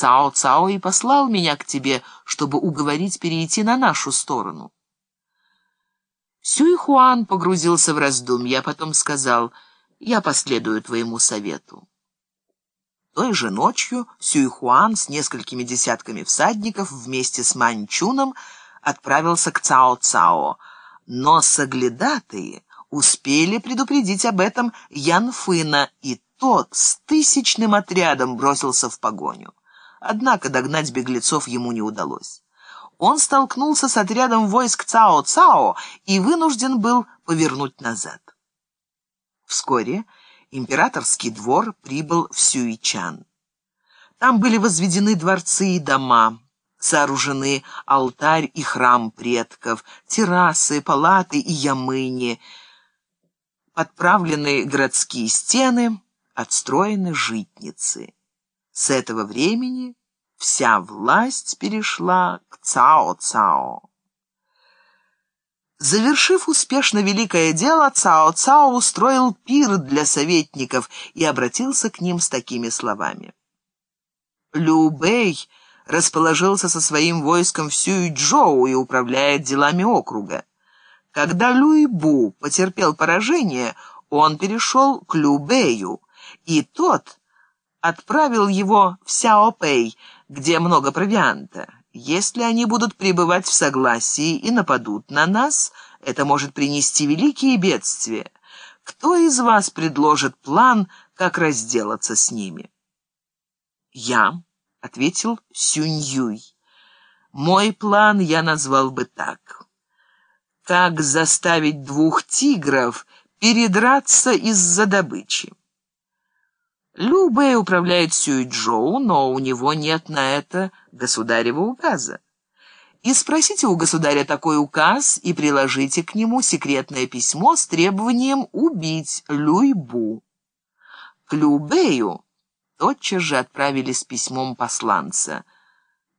Цао-Цао и послал меня к тебе, чтобы уговорить перейти на нашу сторону. Сюй-Хуан погрузился в раздумья, а потом сказал, «Я последую твоему совету». Той же ночью Сюй-Хуан с несколькими десятками всадников вместе с Маньчуном отправился к Цао-Цао, но соглядатые успели предупредить об этом Ян Фына, и тот с тысячным отрядом бросился в погоню. Однако догнать беглецов ему не удалось. Он столкнулся с отрядом войск Цао-Цао и вынужден был повернуть назад. Вскоре императорский двор прибыл в Сюичан. Там были возведены дворцы и дома, сооружены алтарь и храм предков, террасы, палаты и ямыни, подправлены городские стены, отстроены житницы. С этого времени вся власть перешла к Цао-Цао. Завершив успешно великое дело, Цао-Цао устроил пир для советников и обратился к ним с такими словами. Лю Бэй расположился со своим войском в Сюйчжоу и управляет делами округа. Когда Люй Бу потерпел поражение, он перешел к Лю Бэю, и тот отправил его в Сяопэй, где много провианта. Если они будут пребывать в согласии и нападут на нас, это может принести великие бедствия. Кто из вас предложит план, как разделаться с ними? Я, — ответил Сюнь-Юй. Мой план я назвал бы так. Как заставить двух тигров передраться из-за добычи? Лю Бэй управляет Сюйчжоу, но у него нет на это государева указа. И спросите у государя такой указ и приложите к нему секретное письмо с требованием убить Люйбу. К Лю Бэю тотчас же отправили с письмом посланца.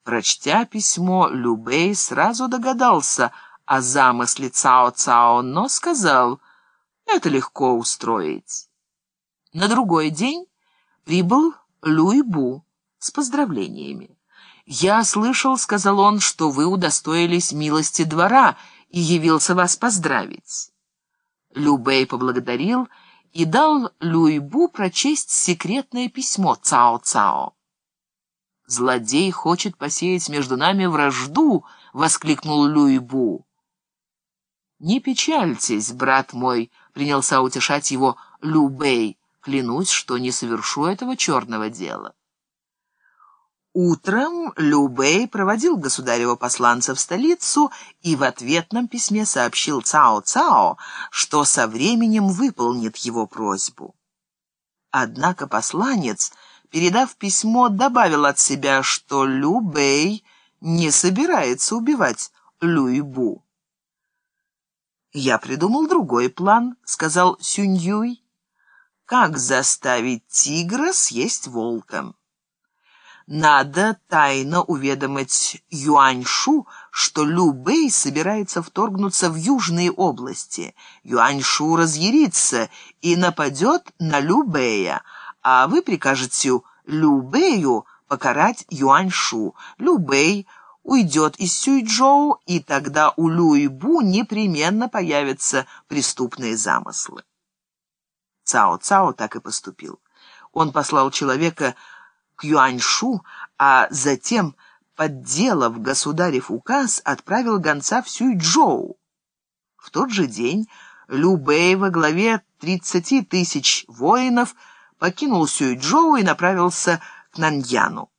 Прочтя письмо, Лю Бэй сразу догадался о замысле Цао-Цао, но сказал, это легко устроить. На другой день прибыл Люйбу с поздравлениями. «Я слышал, — сказал он, — что вы удостоились милости двора и явился вас поздравить». Любэй поблагодарил и дал Люйбу прочесть секретное письмо Цао-Цао. «Злодей хочет посеять между нами вражду!» — воскликнул Люйбу. «Не печальтесь, брат мой», — принялся утешать его Любэй. Клянусь, что не совершу этого черного дела. Утром Любэй проводил государева посланца в столицу и в ответном письме сообщил Цао-Цао, что со временем выполнит его просьбу. Однако посланец, передав письмо, добавил от себя, что Любэй не собирается убивать Люйбу. «Я придумал другой план», — сказал Сюньюй. Как заставить тигра съесть волка? Надо тайно уведомить Юаньшу, что Лю Бэй собирается вторгнуться в южные области. Юаньшу разъярится и нападет на Лю Бэя, а вы прикажете Лю Бэю покарать Юаньшу. Лю Бэй уйдет из Сюйчжоу, и тогда у Лю Бу непременно появятся преступные замыслы. Цао-Цао так и поступил. Он послал человека к Юаньшу, а затем, подделав государев указ, отправил гонца в Сюйчжоу. В тот же день Лю Бэй во главе 30 тысяч воинов покинул Сюйчжоу и направился к Наньяну.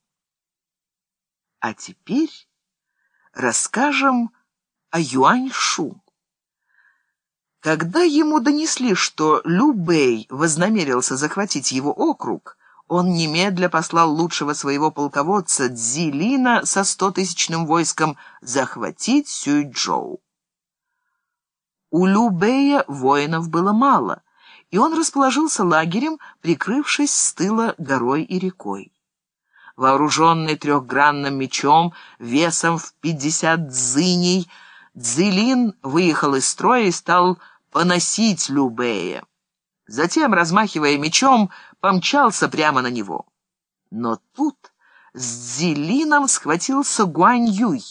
А теперь расскажем о Юаньшу. Когда ему донесли, что Лю Бэй вознамерился захватить его округ, он немедля послал лучшего своего полководца Цзилина со стотысячным войском захватить Сюйчжоу. У Лю Бэя воинов было мало, и он расположился лагерем, прикрывшись с тыла горой и рекой. Вооруженный трехгранным мечом весом в пятьдесят дзыней, Цзилин выехал из строя и стал поносить Любея. Затем, размахивая мечом, помчался прямо на него. Но тут с Зелином схватился Гуань Юй.